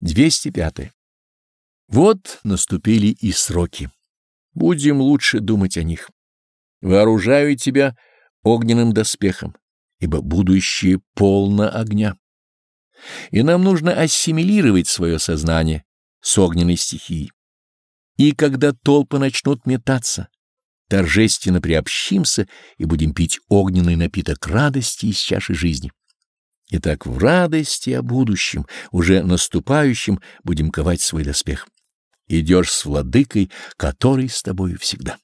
205. Вот наступили и сроки. Будем лучше думать о них. Вооружаю тебя огненным доспехом, ибо будущее полно огня. И нам нужно ассимилировать свое сознание с огненной стихией. И когда толпы начнут метаться, торжественно приобщимся и будем пить огненный напиток радости из чаши жизни. Итак, в радости о будущем, уже наступающем, будем ковать свой доспех. Идешь с владыкой, который с тобою всегда.